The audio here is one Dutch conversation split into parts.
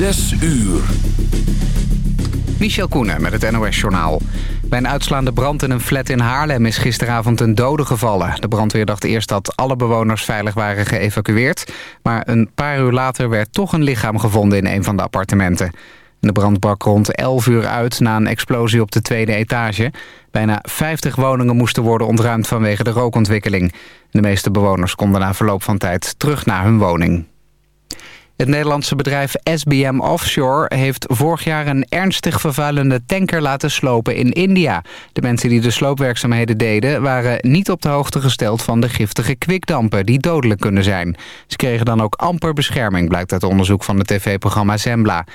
Zes uur. Michel Koenen met het NOS-journaal. Bij een uitslaande brand in een flat in Haarlem is gisteravond een dode gevallen. De brandweer dacht eerst dat alle bewoners veilig waren geëvacueerd... maar een paar uur later werd toch een lichaam gevonden in een van de appartementen. De brand brak rond 11 uur uit na een explosie op de tweede etage. Bijna 50 woningen moesten worden ontruimd vanwege de rookontwikkeling. De meeste bewoners konden na verloop van tijd terug naar hun woning. Het Nederlandse bedrijf SBM Offshore heeft vorig jaar een ernstig vervuilende tanker laten slopen in India. De mensen die de sloopwerkzaamheden deden waren niet op de hoogte gesteld van de giftige kwikdampen die dodelijk kunnen zijn. Ze kregen dan ook amper bescherming, blijkt uit onderzoek van het tv-programma Zembla.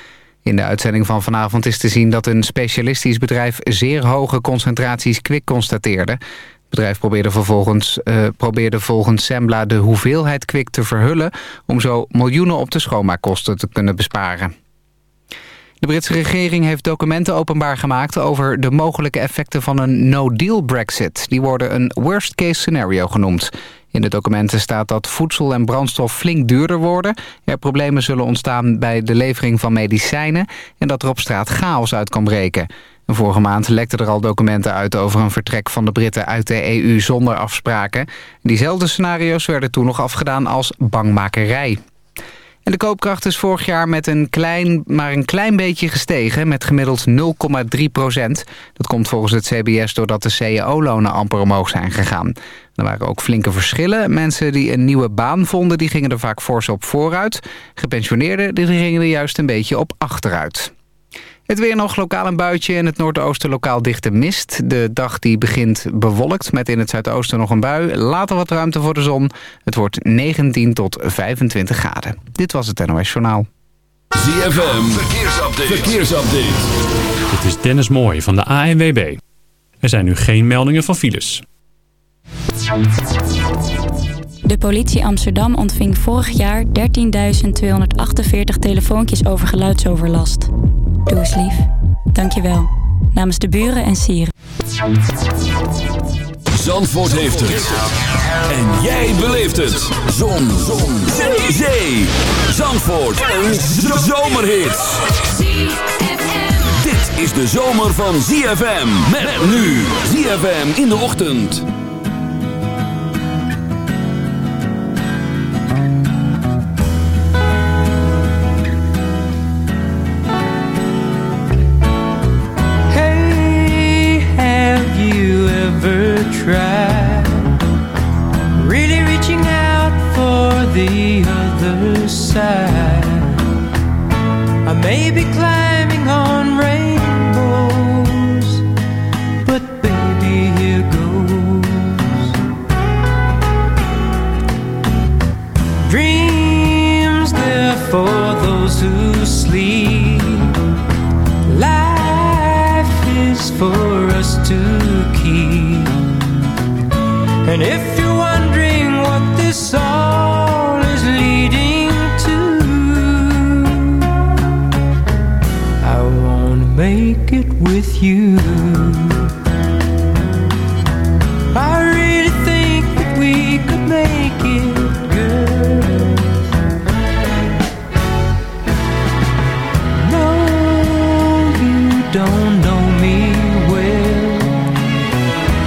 In de uitzending van vanavond is te zien dat een specialistisch bedrijf zeer hoge concentraties kwik constateerde. Bedrijf probeerde, vervolgens, uh, probeerde volgens Sembla de hoeveelheid kwik te verhullen... om zo miljoenen op de schoonmaakkosten te kunnen besparen. De Britse regering heeft documenten openbaar gemaakt over de mogelijke effecten van een no-deal brexit. Die worden een worst-case scenario genoemd. In de documenten staat dat voedsel en brandstof flink duurder worden. Er problemen zullen ontstaan bij de levering van medicijnen... en dat er op straat chaos uit kan breken. Vorige maand lekten er al documenten uit over een vertrek van de Britten uit de EU zonder afspraken. Diezelfde scenario's werden toen nog afgedaan als bangmakerij. En de koopkracht is vorig jaar met een klein, maar een klein beetje gestegen, met gemiddeld 0,3 procent. Dat komt volgens het CBS doordat de cao-lonen amper omhoog zijn gegaan. Er waren ook flinke verschillen. Mensen die een nieuwe baan vonden, die gingen er vaak fors op vooruit. Gepensioneerden die gingen er juist een beetje op achteruit. Het weer nog lokaal een buitje in het noordoosten lokaal dichte mist. De dag die begint bewolkt met in het zuidoosten nog een bui. Later wat ruimte voor de zon. Het wordt 19 tot 25 graden. Dit was het NOS Journaal. ZFM, verkeersupdate. verkeersupdate. Dit is Dennis Mooij van de ANWB. Er zijn nu geen meldingen van files. De politie Amsterdam ontving vorig jaar 13.248 telefoontjes over geluidsoverlast. Doe eens lief. Dankjewel. Namens de buren en sieren. Zandvoort heeft het. En jij beleeft het. Zon. Zon. Zee. Zee. Zandvoort. Een zomerhit. Dit is de zomer van ZFM. Met nu. ZFM in de ochtend. Don't know me well,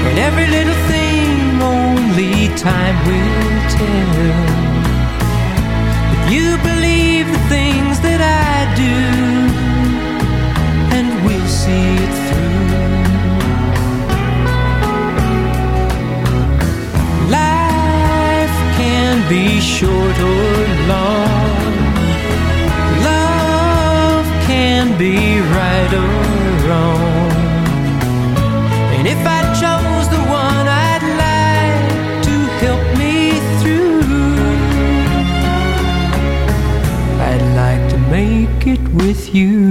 and every little thing only time will tell. If you believe the things that I do, and we'll see it through. Life can be short or long. Love can be right or with you.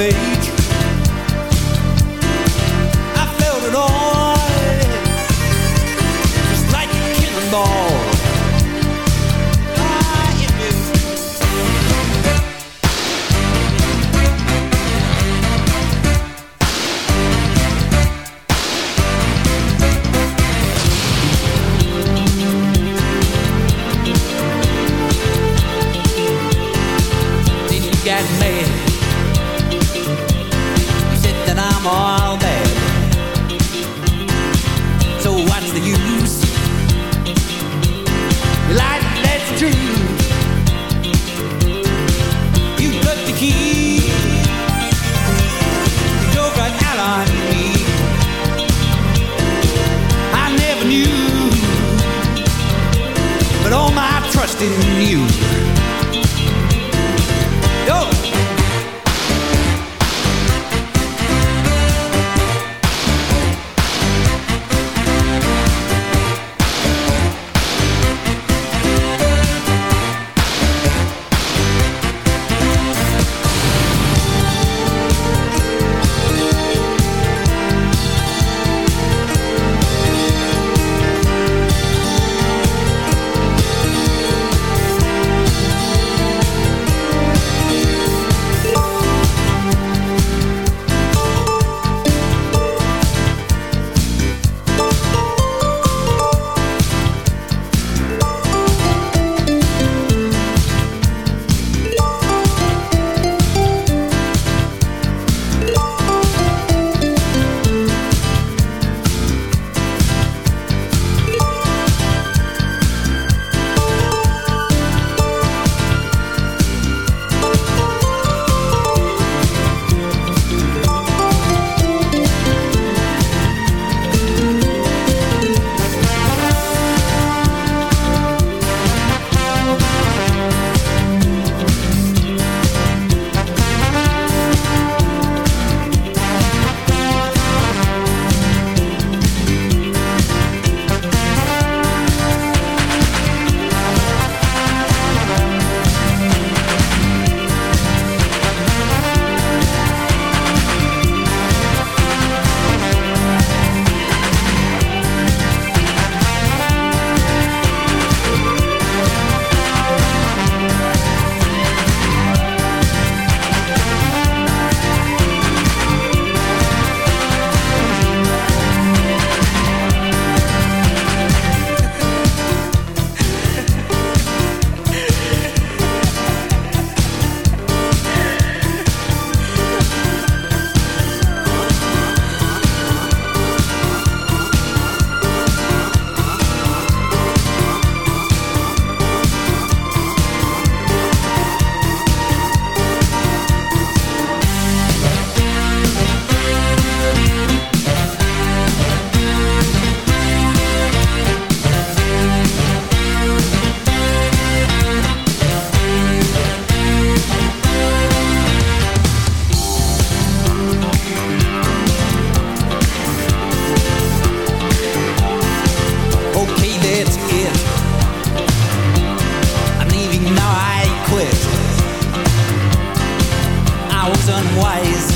they was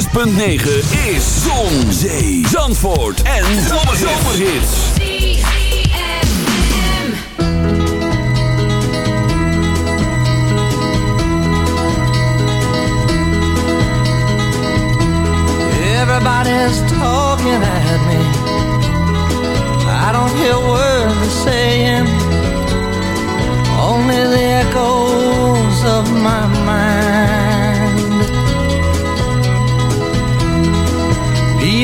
106.9 is Zon, Zee, Zandvoort en Zomerhits. Everybody's talking at me. I don't hear words they're saying, only the echoes of my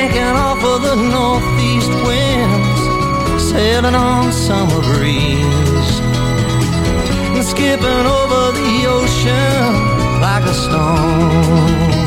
Banking off of the northeast winds, sailing on summer breeze. And skipping over the ocean like a stone.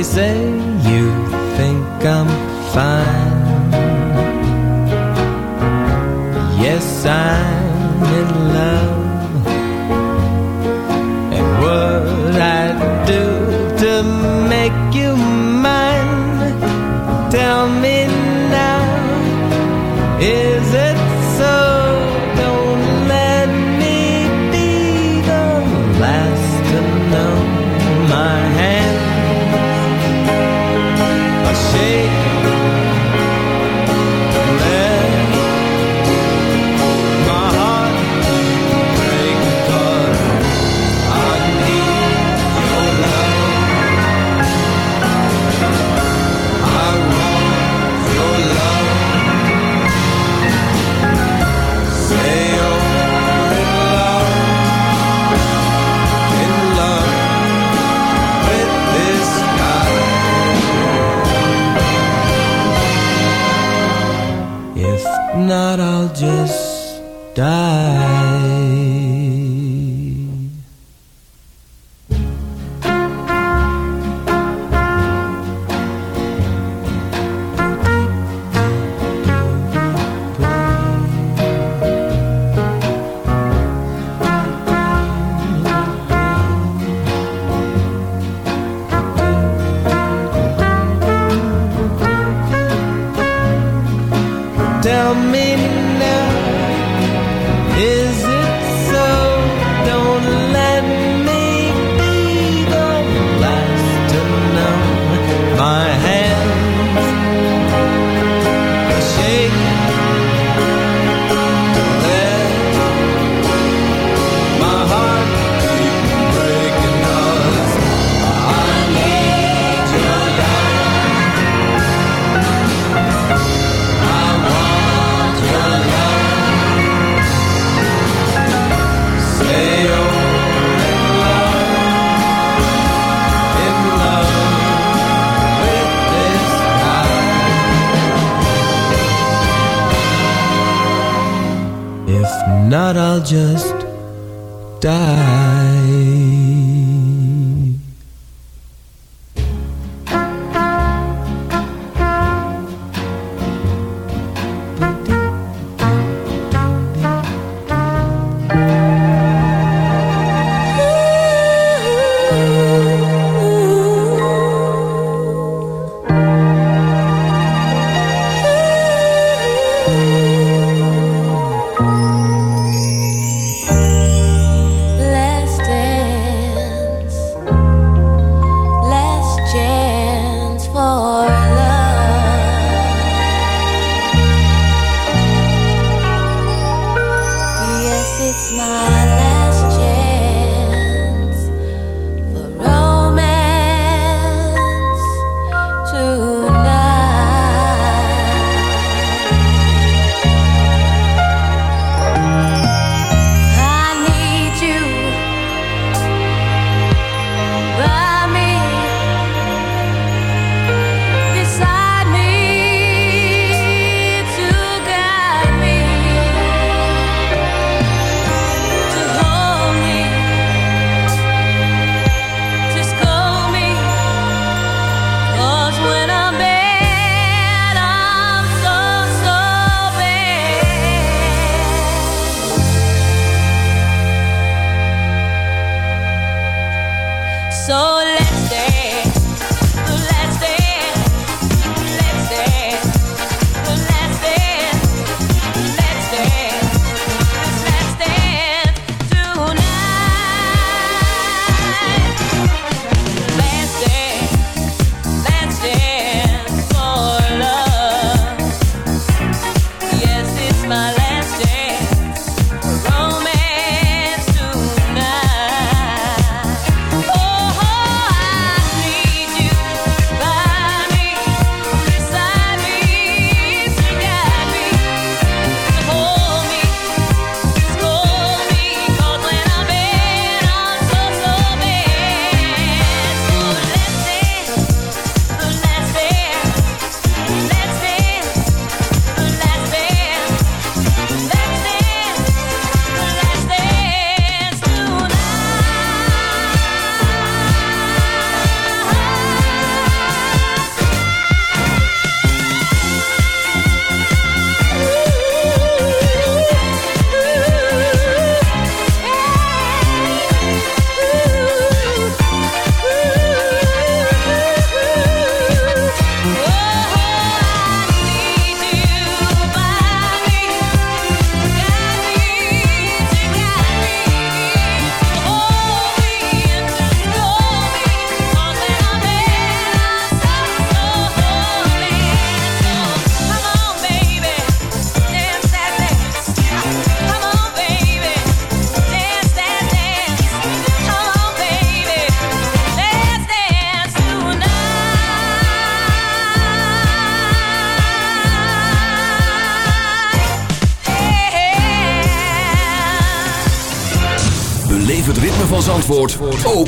They say you think I'm it's my last